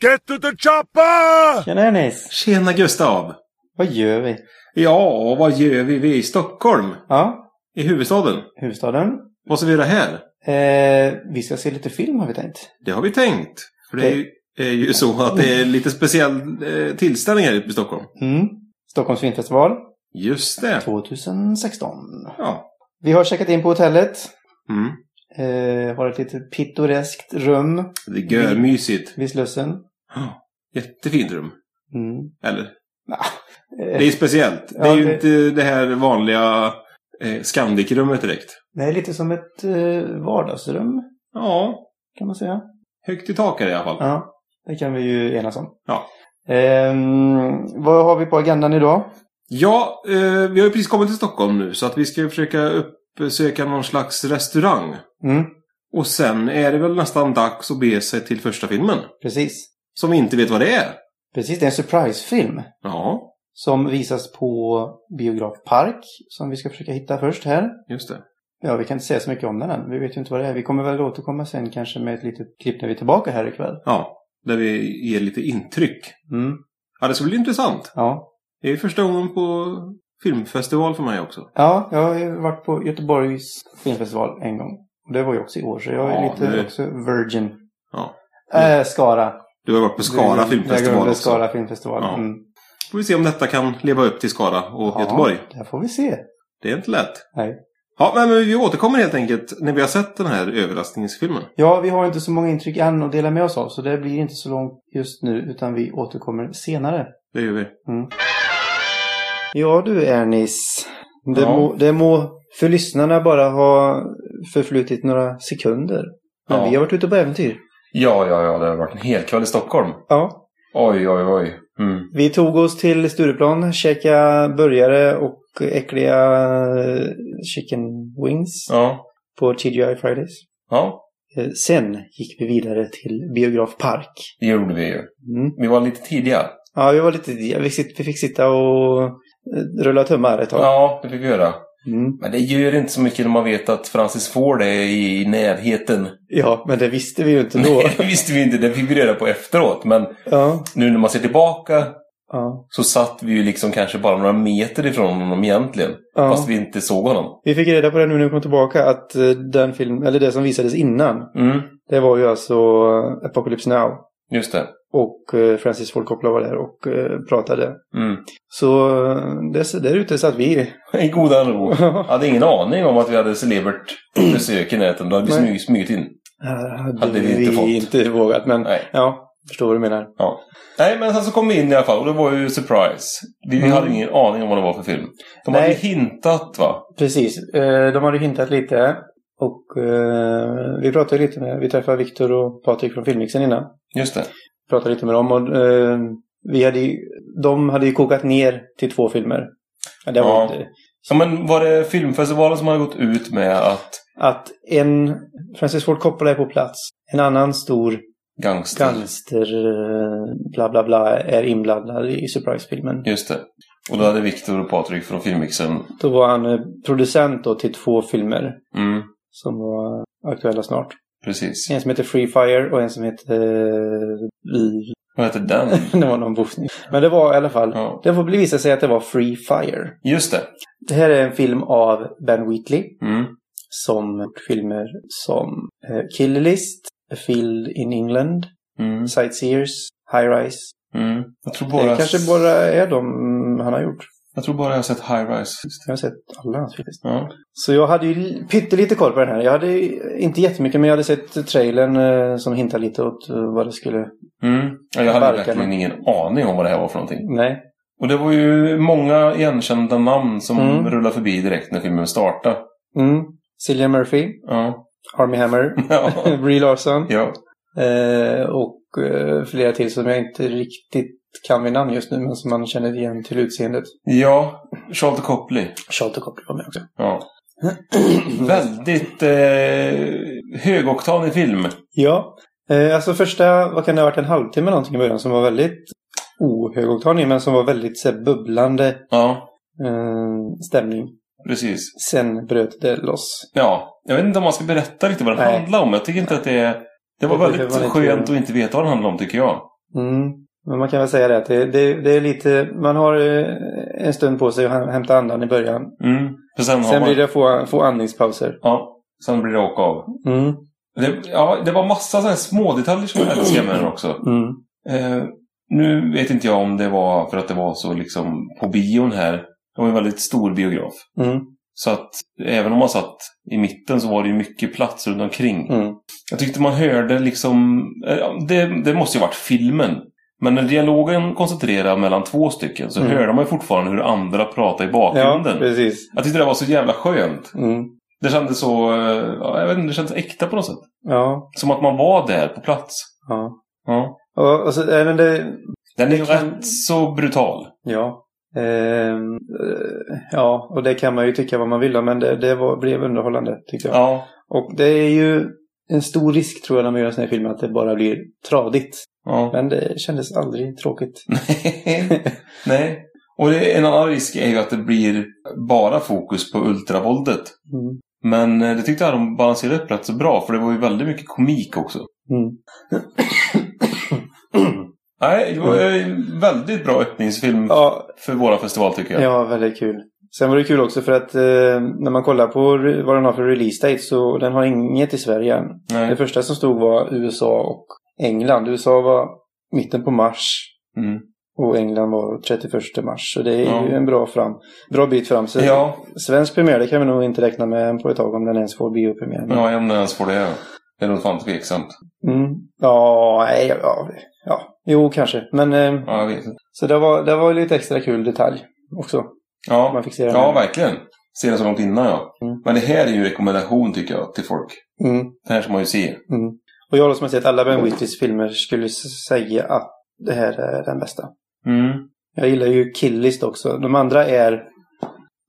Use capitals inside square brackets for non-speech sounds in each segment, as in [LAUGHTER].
Get to the chopper! Tjena Ernest! Tjena Gustav! Vad gör vi? Ja, vad gör vi? Vi är i Stockholm. Ja, I huvudstaden. huvudstaden. Vad ska vi göra här? Eh, vi ska se lite film har vi tänkt. Det har vi tänkt. För det är ju, är ju så att det är lite speciell eh, tillställning här ute i Stockholm. Mm. Stockholms filmfestival Just det. 2016. Ja. Vi har checkat in på hotellet. Mm. Eh, har ett litet pittoreskt rum Det är görmysigt. vid Slussen. Ja. Jättefint rum. Mm. Eller? Eh, Det är speciellt. Det är Ja, ju det- inte det här vanliga eh, Scandic-rummet direkt. det är lite som ett eh, vardagsrum Ja. kan man säga. Högt i tak är det i alla fall. Ja, det kan vi ju enas om. Ja. Ehm, vad har vi på agendan idag? Ja, eh, vi har ju precis kommit till Stockholm nu så att vi ska försöka uppsöka någon slags restaurang. Mm, Och sen är det väl nästan dags att bege sig till första filmen. precis. Som inte vet vad det är. Precis, det är en surprisefilm. Ja, Som visas på Biograf Park. Som vi ska försöka hitta först här. just det. Ja, vi kan inte säga så mycket om den än. Vi vet ju inte vad det är. Vi kommer väl återkomma sen kanske med ett litet klipp när vi är tillbaka här ikväll. Ja, där vi ger lite intryck. Mm, Ja, det ska bli intressant. ja. Det är första gången på filmfestival för mig också. Ja, jag har ju varit på Göteborgs filmfestival en gång. Och det var ju också i år, så jag är Ja, lite det- också virgin. Ja. Äh, Skara. Du har varit på Skara Det- filmfestival det- också. Skara filmfestival. Ja. Mm. Får vi se om detta kan leva upp till Skara och Göteborg. Ja, det får vi se. Det är inte lätt. Nej. Ja, men vi återkommer helt enkelt när vi har sett den här överraskningsfilmen. Ja, vi har inte så många intryck än att dela med oss av, så det blir inte så långt just nu, utan vi återkommer senare. Det gör vi. Ja du Ernis. Det, Ja. må, det må för lyssnarna bara ha förflutit några sekunder. Men Ja. vi har varit ute på äventyr. Ja, ja, ja. Det har varit en hel kväll i Stockholm. Ja. Oj, oj, oj. Mm. Vi tog oss till Stureplan, käkade burgare och äckliga chicken wings Ja. på TGI Fridays. Ja, Eh, Sen gick vi vidare till Biograf Park. det gjorde vi ju. Mm. Vi var lite tidiga. Ja, vi var lite fick, vi fick sitta och eh, rulla tummar ett tag. Ja, det fick vi göra. Mm. Men det gör inte så mycket när man vet att Francis Ford är i närheten. Ja, men det visste vi ju inte då. [LAUGHS] Det visste vi inte, det fick vi reda på efteråt. Men ja, nu när man ser tillbaka ja, så satt vi ju liksom kanske bara några meter ifrån honom egentligen. ja. Fast vi inte såg honom. Vi fick reda på det nu när vi kom tillbaka att eh, den film, eller det som visades innan, Mm, det var ju alltså Apocalypse Now. just det. Och eh, Francis Ford Coppola var där och eh, pratade. Mm. Så eh, där, ute satt vi. [LAUGHS] I goda ro. hade ingen aning om att vi hade celebert [CLEARS THROAT] besök i näten. Då hade vi smyg, smugit in. Hade, Hade vi inte fått. inte vågat, men Nej. ja, förstår vad du menar. Ja. Nej, men sen så kom vi in i alla fall och det var ju surprise. Vi Mm. hade ingen aning om vad det var för film. De Nej. hade hintat va? Precis, de hade hintat lite. Och vi pratade lite med, vi träffade Viktor och Patrik från Filmmixen innan. Just det. Pratade lite med dem och eh, vi hade ju, de hade ju kokat ner till två filmer. Men det var Ja. inte, Ja, men var det filmfestivalen som hade gått ut med att att en Francis Ford Coppola är på plats. En annan stor gangster... gangster eh, bla bla bla är inblandad i surprisefilmen. Just det. Och då hade Viktor och Patrik från Filmmixen... Då var han eh, producent då till två filmer Mm, som var aktuella snart. Precis. En som heter Free Fire och en som heter... eh, Vad heter den? [LAUGHS] det var någon bokning. Men det var i alla fall... Ja. Det får bli visa sig att det var Free Fire. Just det. Det här är en film av Ben Wheatley. Mm. Som gjort filmer som eh, Kill List, A Field in England, Mm. Sightseers, High Rise. Mm. Jag, tror Det bara, kanske bara är de han har gjort. Jag tror bara jag har sett High Rise. Jag har sett alla hans filmer. Ja. Så jag hade ju pyttelite koll på den här. Jag hade inte jättemycket men jag hade sett trailern eh, som hintade lite åt eh, vad det skulle... Mm. Ja, jag hade verkligen ingen aning om vad det här var för någonting. Nej. Och det var ju många igenkända namn som Mm. rullade förbi direkt när filmen startade. Mm. Cillian Murphy, Ja. Army Hammer, [LAUGHS] Ja. [LAUGHS] Brie Larson ja. eh, och flera till som jag inte riktigt kan vid namn just nu men som man känner igen till utseendet. Ja. Charlotte Copley. Charlotte Copley var med också. Ja. [CLEARS THROAT] Väldigt eh, högoktanig film. Ja. Eh, alltså första, vad kan det ha varit, en halvtimme någonting i början som var väldigt ohögoktanig men som var väldigt så här, bubblande Ja, eh, stämning. precis. Sen bröt det loss. Ja, jag vet inte om man ska berätta riktigt vad den handlar om. Jag tycker inte att det är... Det var Det väldigt inte skönt göra. att inte veta vad den handlar om tycker jag. Mm. Men man kan väl säga det att det, det, det är lite, man har eh, en stund på sig att häm- hämta andan i början. Mm. Sen, Sen man... blir det få, få andningspauser. Ja, sen blir det åka av. Mm. Det, ja, det var massa sådana här små detaljer som jag älskar med den också. Mm. Eh, nu vet inte jag om det var för att det var så liksom på bion här. Det var en väldigt stor biograf. Mm. Så att även om man satt i mitten så var det ju mycket plats runt omkring. Mm. Jag tyckte man hörde liksom... eh, ja, Det, det måste ju varit filmen. Men när dialogen koncentrerar mellan två stycken så Mm. hörde man ju fortfarande hur andra pratade i Ja, bakgrunden. precis. jag tyckte det var så jävla skönt. Mm. Det kändes så... eh, Ja, jag vet inte, det kändes äkta på något sätt. Ja. Som att man var där på plats. Ja. Ja. Och, och så, även det, Den är ju rätt så brutal. ja. Ehm, eh, ja, och det kan man ju tycka vad man vill men det, det var, blev underhållande tyckte jag. Ja. Och det är ju en stor risk tror jag när man gör sådana här filmer att det bara blir tradigt. ja. Men det kändes aldrig tråkigt. [LAUGHS] Nej. Nej. Och det, en annan risk är ju att det blir bara fokus på ultravåldet. Mm. Men eh, det tyckte jag de balanserade upp rätt så bra för det var ju väldigt mycket komik också. Mm. [CLEARS THROAT] Nej, det var en väldigt bra öppningsfilm Ja, för våra festival tycker jag. ja, väldigt kul. Sen var det kul också för att eh, när man kollar på vad den har för release date så den har inget i Sverige än. Nej. Det första som stod var USA och England. USA var mitten på mars Mm. och England var 31 mars. Så det är Ja. ju en bra, fram, bra bit fram. Så Ja, Svensk premiär det kan vi nog inte räkna med på ett tag om den ens får biopremiär. ja, om den ens får det. Det är nog fan tveksamt. Mm. Ja, nej, ja, ja, jo kanske. Men eh, Ja, jag vet inte. så det var, det var lite extra kul detalj också. Ja, Man fick se ja verkligen. Se den så långt innan ja. Mm. Men det här är ju en rekommendation tycker jag till folk. Mm. Det här ska man ju se. Mm. Och jag som har sett alla Ben Whittys filmer skulle säga att det här är den bästa. Mm. Jag gillar ju Killist också. De andra är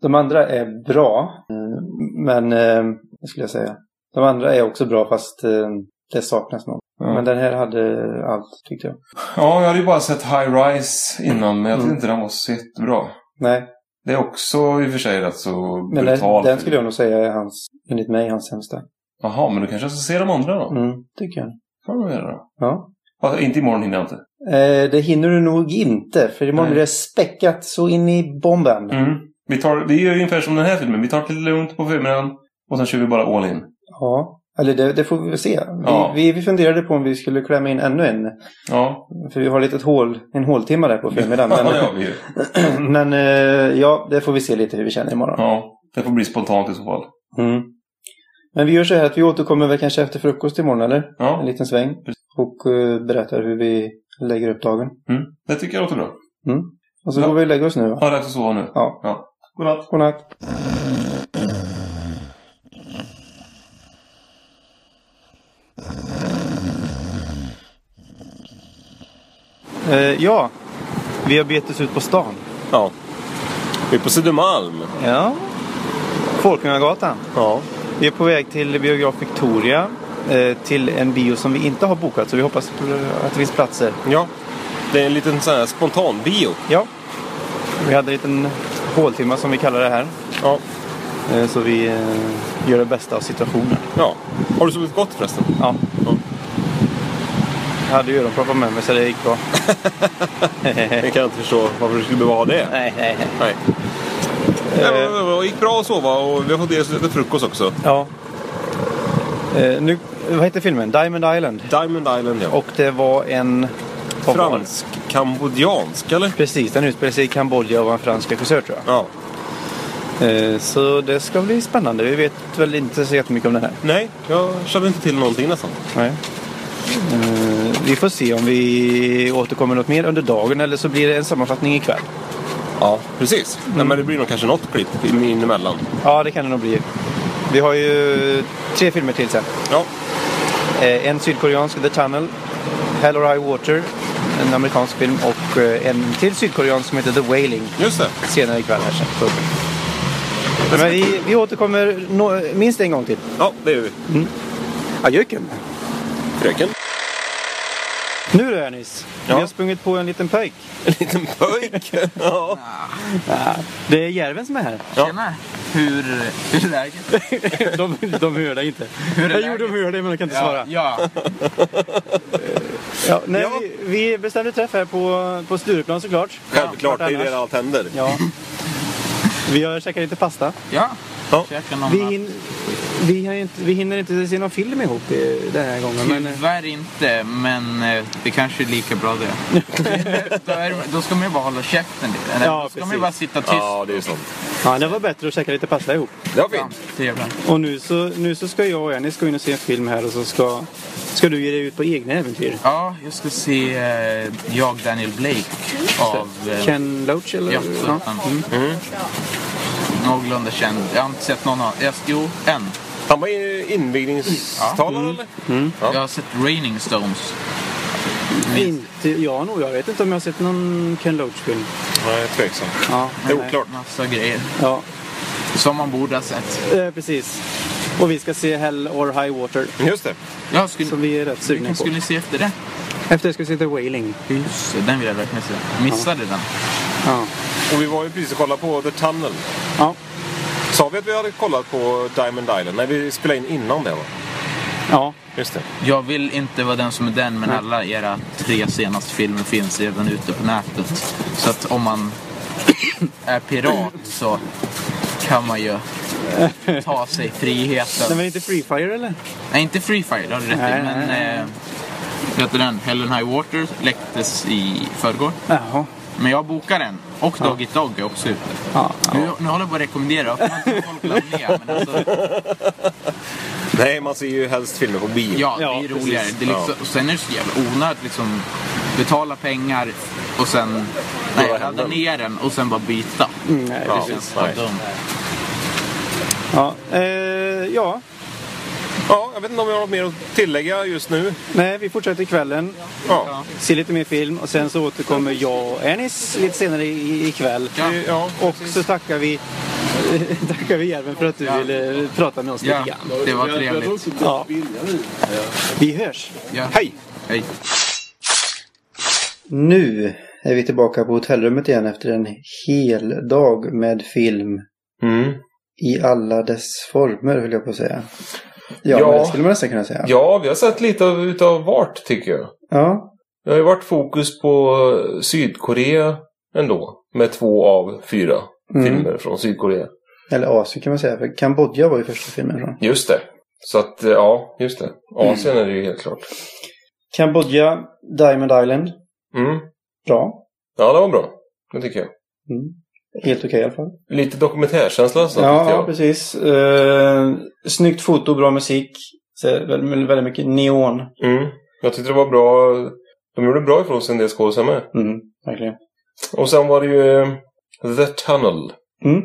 De andra är bra. mm, Men, eh, vad skulle jag säga? De andra är också bra fast eh, det saknas något. Ja. Men den här hade allt tyckte jag. ja, jag hade ju bara sett High Rise innan men jag tyckte Mm. inte den var så jättebra. Nej, Det är också i och för sig rätt så men brutal. den, den skulle jag nog säga är hans, enligt mig, hans sämsta. Jaha, men du kanske ska se de andra då? Mm, tycker jag. kan du göra då. Ja. Alltså, inte imorgon hinner jag inte. Eh, det hinner du nog inte, för imorgon blir det späckat så in i bomben. Mm. Vi, tar, vi gör ungefär som den här filmen. Vi tar det lugnt på förmiddagen och sen kör vi bara all in. Ja, eller det, det får vi väl se. Vi, Ja. vi, vi funderade på om vi skulle klämma in ännu en. Ja, För vi har lite ett hål, en håltimme där på förmiddagen. [LAUGHS] ja, Men, det har vi [CLEARS THROAT] men eh, ja, det får vi se lite hur vi känner imorgon. Ja, det får bli spontant i så fall. Mm. Men vi gör så här att vi återkommer väl kanske efter frukost imorgon eller? En Ja, liten sväng. Och eh, berättar hur vi lägger upp dagen. mm. det tycker jag låter bra. Och så Ja. går vi och lägger oss nu va? Ja, rätt att sova nu. Ja. ja. Godnatt. Godnatt. Eh, ja, vi har begett oss ut på stan. Ja. Vi är på Södermalm. Ja. Folkungagatan. Ja. Vi är på väg till Biograf Victoria. Eh, till en bio som vi inte har bokat. Så vi hoppas att det finns platser. Ja. Det är en liten sån här spontan bio. Ja. Vi hade en liten håltimme som vi kallar det här. Ja. Eh, så vi eh, gör det bästa av situationen. ja. Har du sovit gott förresten? Ja. Ja. Jag hade ju öronproppar med mig så det gick bra. [LAUGHS] Jag kan inte förstå varför du skulle behöva ha det. nej, nej, nej. Nej. Eh. Det gick bra att sova och vi har fått oss lite frukost också. Ja. Eh, nu, vad heter filmen? Diamond Island. Diamond Island ja. Och det var en... det? Fransk-kambodjansk eller? Precis, den utspelar sig i Kambodja och var en fransk regissör tror jag. Ja. Eh, så det ska bli spännande. Vi vet väl inte så jättemycket om den här. Nej, jag kände inte till någonting nästan. Nej. Vi får se om vi återkommer något mer under dagen eller så blir det en sammanfattning ikväll. Ja, precis. Nej, men det blir nog kanske något klipp in emellan. Ja, det kan det nog bli. Vi har ju tre filmer till sen. Ja. Eh, en sydkoreansk, The Tunnel. Hell or High Water, en amerikansk film. Och eh, en till sydkoreansk som heter The Wailing. Just det. Senare ikväll här sen. Så. Men vi, vi återkommer nå- minst en gång till. Ja, det gör vi. Adjöken! Fröken. Nu då Ernst. Ja. Vi har sprungit på en liten pöjk. En liten pöjk. [LAUGHS] ja. Ja, det är järven som är här. Tjena! Hur, hur är läget? [LAUGHS] De, de hör dig inte. Hur är Jo, de hör dig men de kan inte svara. Ja, Ja, nej, Ja. Vi, vi bestämde träff här på, på Stureplan såklart. Självklart, det är annars. där allt händer. Ja. Vi har käkat lite pasta. ja. Ja. Vi, hin, vi, har inte, vi hinner inte se någon film ihop eh, den här gången. Men, eh, Tyvärr inte, men eh, det kanske är lika bra det. [LAUGHS] då, är, då ska man ju bara hålla käften. Eller, Ja, då ska man precis. ju bara sitta tyst. Ja, det är sant. ja, det var bättre att käka lite pasta ihop. Det var Ja, fint. trevligt. Och nu så, nu så ska jag och Ernest gå in och se en film här och så ska, ska du ge dig ut på egna äventyr. Ja, jag ska se eh, Jag Daniel Blake av... Eh, Ken Loach eller? Ja, sjutton. Mm. Någorlunda känd. Jag har inte sett någon av... Jo, en. Han var invigningstalare eller? Ja. Jag har sett Raining Stones. Inte, ja, nog. Jag vet inte om jag har sett någon Ken Loach-film. Nej, tveksam. Ja, Det är oklart. Massa grejer. ja Som man borde ha sett. eh, precis. Och vi ska se Hell or High Water. Just det. Jag skulle... Som vi är rätt sugna på. skulle ni se efter det? Efter det ska vi se The Wailing. Just det, den vill jag verkligen se. Missade den. Ja. Och vi var ju precis och kollade på The Tunnel. Ja. Sa vi att vi hade kollat på Diamond Island? Nej, vi spelade in innan det va? ja. Just det. Jag vill inte vara den som är den, men alla era tre senaste filmer finns redan ute på nätet. Så att om man [COUGHS] är pirat så kan man ju ta sig friheten. [LAUGHS] var inte Free Fire eller? Nej, inte Free Fire, det har du rätt Nej, i. Men nej, nej. eh, heter den? Hell and High Water läcktes i förrgår. Jaha. Men jag bokar den. Och Dog Eat Dog är också ute. Ja. Nu, nu håller jag på att rekommendera. Folk ner, men alltså, Nej, man ser ju helst filmer på bio. Ja, Ja, det är roligare. Det är liksom, och sen är det så jävla onödigt liksom betala pengar och sen nej, ladda ner den och sen bara byta. Mm, nej, Ja. precis. Känns så nej. dumt. Ja. Eh, ja. Ja, jag vet inte om vi har något mer att tillägga just nu. Nej, vi fortsätter kvällen. Ja. Se lite mer film och sen så återkommer jag och Ernest lite senare i- ikväll. Ja. ja. Och så tackar vi [LAUGHS] tackar vi Järven för att du Ja. ville prata med oss Ja, lite grann. det var trevligt. Ja. Vi hörs. Ja. Hej! Hej. Nu är vi tillbaka på hotellrummet igen efter en hel dag med film Mm. i alla dess former, höll jag på att säga. Ja, Ja. skulle man nästan kunna säga. Ja, vi har sett lite av, utav vart tycker jag. Ja. Det har ju varit fokus på Sydkorea ändå. Med två av fyra Mm. filmer från Sydkorea. Eller Asien kan man säga, för Kambodja var ju första filmen från. Just det. Så att, eh, ja, just det. Asien är det ju helt klart. Kambodja, Diamond Island. Mm. Bra. Ja, det var bra. Det tycker jag. Mm. Helt okej i alla fall. Lite dokumentärkänsla så Ja, jag. precis. Uh, snyggt foto, bra musik. Väldigt, väldigt mycket neon. Mm. Jag tyckte det var bra. De gjorde bra ifrån sig en del skådisar med. Mm, verkligen. Och sen var det ju eh, The Tunnel. Mm.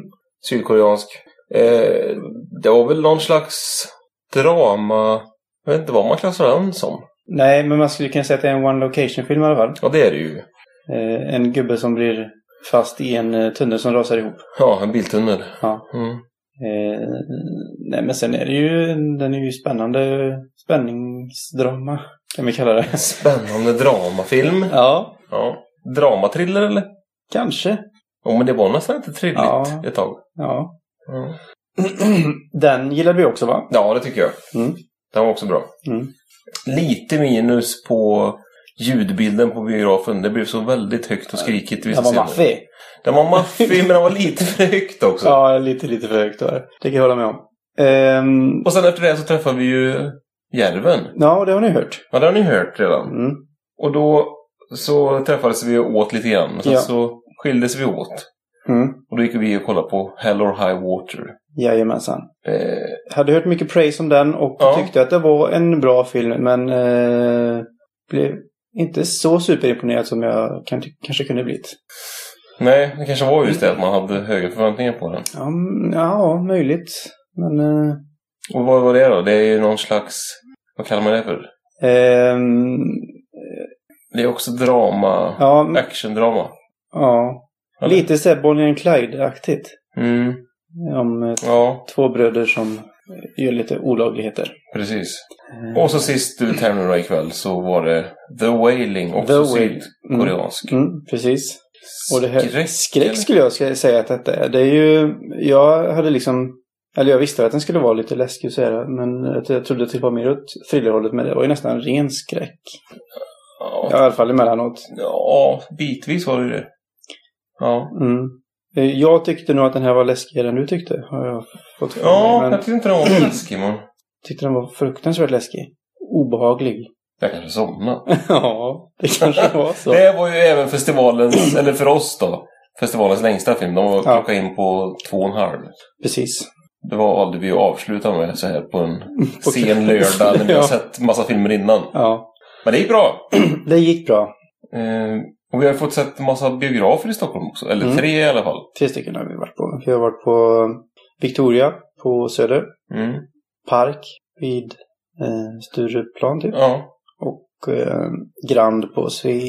Sydkoreansk. Eh, det var väl någon slags drama. Jag vet inte vad man klassar den som. Nej, men man skulle kunna säga att det är en one location-film i alla fall. Ja, det är det ju. Eh, en gubbe som blir fast i en eh, tunnel som rasar ihop. Ja, en biltunnel. Ja. Mm. Eh, nej, men sen är det ju, den är ju spännande spänningsdrama, kan vi kalla det. Spännande dramafilm. Ja, Ja. Dramatriller eller? kanske. Jo, men det var nästan inte trilligt Ja. ett tag. Ja. Mm. [CLEARS THROAT] den gillade vi också va? Ja, det tycker jag. Mm. Den var också bra. Mm. Lite minus på ljudbilden på biografen. Det blev så väldigt högt och skrikigt i Den vissa var scener. maffig. Den var maffig, men den var lite för högt också. Ja, lite, lite för högt var det. Det kan jag hålla med om. Ehm, Och sen efter det så träffade vi ju Järven. ja, det har ni hört. Ja, det har ni hört redan. Mm. Och då så träffades vi och åt lite grann. Sen Ja. så skildes vi åt. Mm. Och då gick vi och kollade på Hell or High Water. Jajamensan. Eh, Hade hört mycket praise om den och Ja. tyckte att det var en bra film men eh, blev inte så superimponerad som jag kan, kanske kunde blivit. nej, det kanske var just det att man hade höga förväntningar på den. Ja, ja möjligt. Men eh, Och vad var det då? Det är ju någon slags... Vad kallar man det för? ehm, Det är också drama. ja, Actiondrama. ja, Eller? lite såhär Bonnie and Clyde-aktigt. Mm, Om eh, ja. två bröder som gör lite olagligheter. Precis. Och så sist du tävlade ikväll så var det The Wailing, också sydkoreansk. Mm, precis. Och det här, Skräck, skräck skulle jag säga att detta är. Det är ju, jag hade liksom, eller jag visste att den skulle vara lite läskig och säga men jag trodde att det var mer åt thrillerhållet men det var ju nästan ren skräck. Ja, Ja, I alla fall emellanåt. ja, bitvis var det ju det. Ja, Mm. Eh, Jag tyckte nog att den här var läskigare än du tyckte. Har jag fått för mig. ja men jag tyckte inte den var [CLEARS THROAT] läskig men tyckte den var fruktansvärt läskig. Obehaglig. jag kanske somnade. [LAUGHS] ja, det kanske var så. [LAUGHS] Det var ju även festivalens, eller för oss då, festivalens längsta film. De var Ja. in på två och en halv. Precis. Det var aldrig vi avslutade med så här på en [LAUGHS] sen lördag när vi har sett massa filmer innan. Ja, Men det gick bra. [CLEARS THROAT] det gick bra. Eh, och vi har fått sett massa biografer i Stockholm också. Eller Mm. tre i alla fall. Tre stycken har vi varit på. Vi har varit på Victoria på Söder. Mm. Park vid eh, Stureplan typ. Ja. Och eh, Grand på Sve...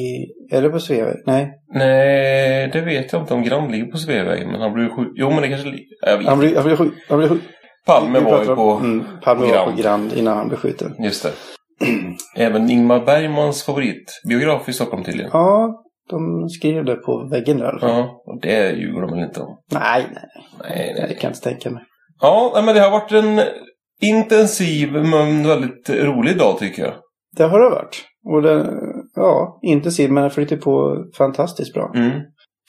Är det på Sveaväg? Nej. Nej, det vet jag inte om Grand ligger på Sveavägen. Men han blev skjuten. Jo, men det kanske ligger... Jag vet. Han blev, han blev, skjut- han blev skjut- Palme var ju på... om- Mm, Palme på var på Grand. Grand innan han blev skjuten. Just det. [CLEARS THROAT] Även Ingmar Bergmans favoritbiograf i Stockholm tydligen. Ja, de skrev det på väggen där. Ja, och det ljuger de väl inte om. Nej, nej, Nej, nej. Det kan jag inte tänka mig. Ja, men det har varit en intensiv men väldigt rolig dag tycker jag. Det har det varit. Och det, ja, intensiv men det flyter på fantastiskt bra. Mm.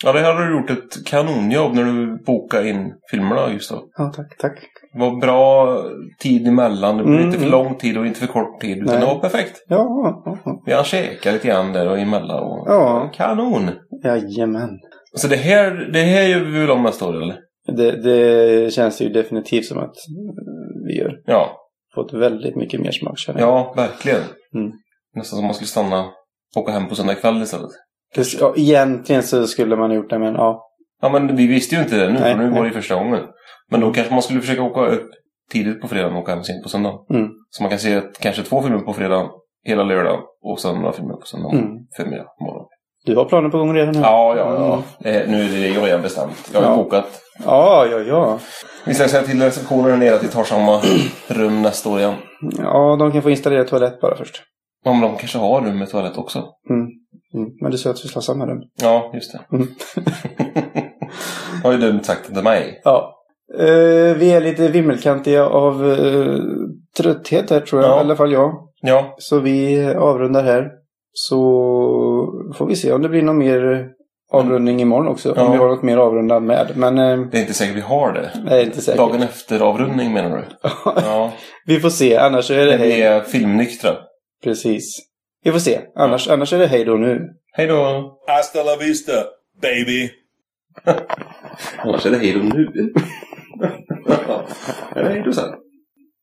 Ja, det hade du gjort ett kanonjobb när du bokade in filmerna just då. Ja, tack, tack. Det var bra tid emellan. Det blev Mm. inte för lång tid och inte för kort tid. Utan Nej. det var perfekt. Ja. Vi hann käka lite grann där och emellan. Och Ja. Kanon! Jajamän. Så det här, det här gör vi väl om nästa år eller? Det, det känns ju definitivt som att vi har Ja, fått väldigt mycket mer smak ja verkligen. Mm. Nästan som man skulle stanna och åka hem på söndag kväll istället. Det, ja, egentligen så skulle man ha gjort det men ja. Ja men vi visste ju inte det nu Nej, för nu var det nej. ju första gången. Men då kanske man skulle försöka åka upp tidigt på fredagen och åka hem sent på söndagen. Mm. Så man kan se ett, kanske två filmer på fredagen hela lördagen och sen några filmer på söndagen Mm. förmiddag, morgon. Du har planer på gång redan nu? Ja, ja, ja. Eh, nu är det ju redan bestämt. Jag har Ja. bokat. Ja, ja, ja. Vi ska säga till receptionen här nere att vi tar samma [CLEARS THROAT] rum nästa år igen. Ja, de kan få installera toalett bara först. Ja, men de kanske har rum med toalett också. Mm. Mm. Men du sa att vi skulle ha samma rum. Ja, just det. Mm. [LAUGHS] har ju dumt sagt till mig. Ja. Eh, vi är lite vimmelkantiga av eh, trötthet här tror jag. Ja. I alla fall jag. Ja, Så vi avrundar här. Så får vi se om det blir någon mer avrundning imorgon också. Ja. Om vi har något mer avrunda med. Men eh, det är inte säkert vi har det. är inte säker. Dagen efter avrundning menar du? [LAUGHS] Ja. vi får se. Annars är det När vi hej. är filmnyktra. Precis. Vi får se. Annars, annars är det hej då nu. Hej då! Hasta la vista, baby. [LAUGHS] Annars är det hej då nu. Är det intressant.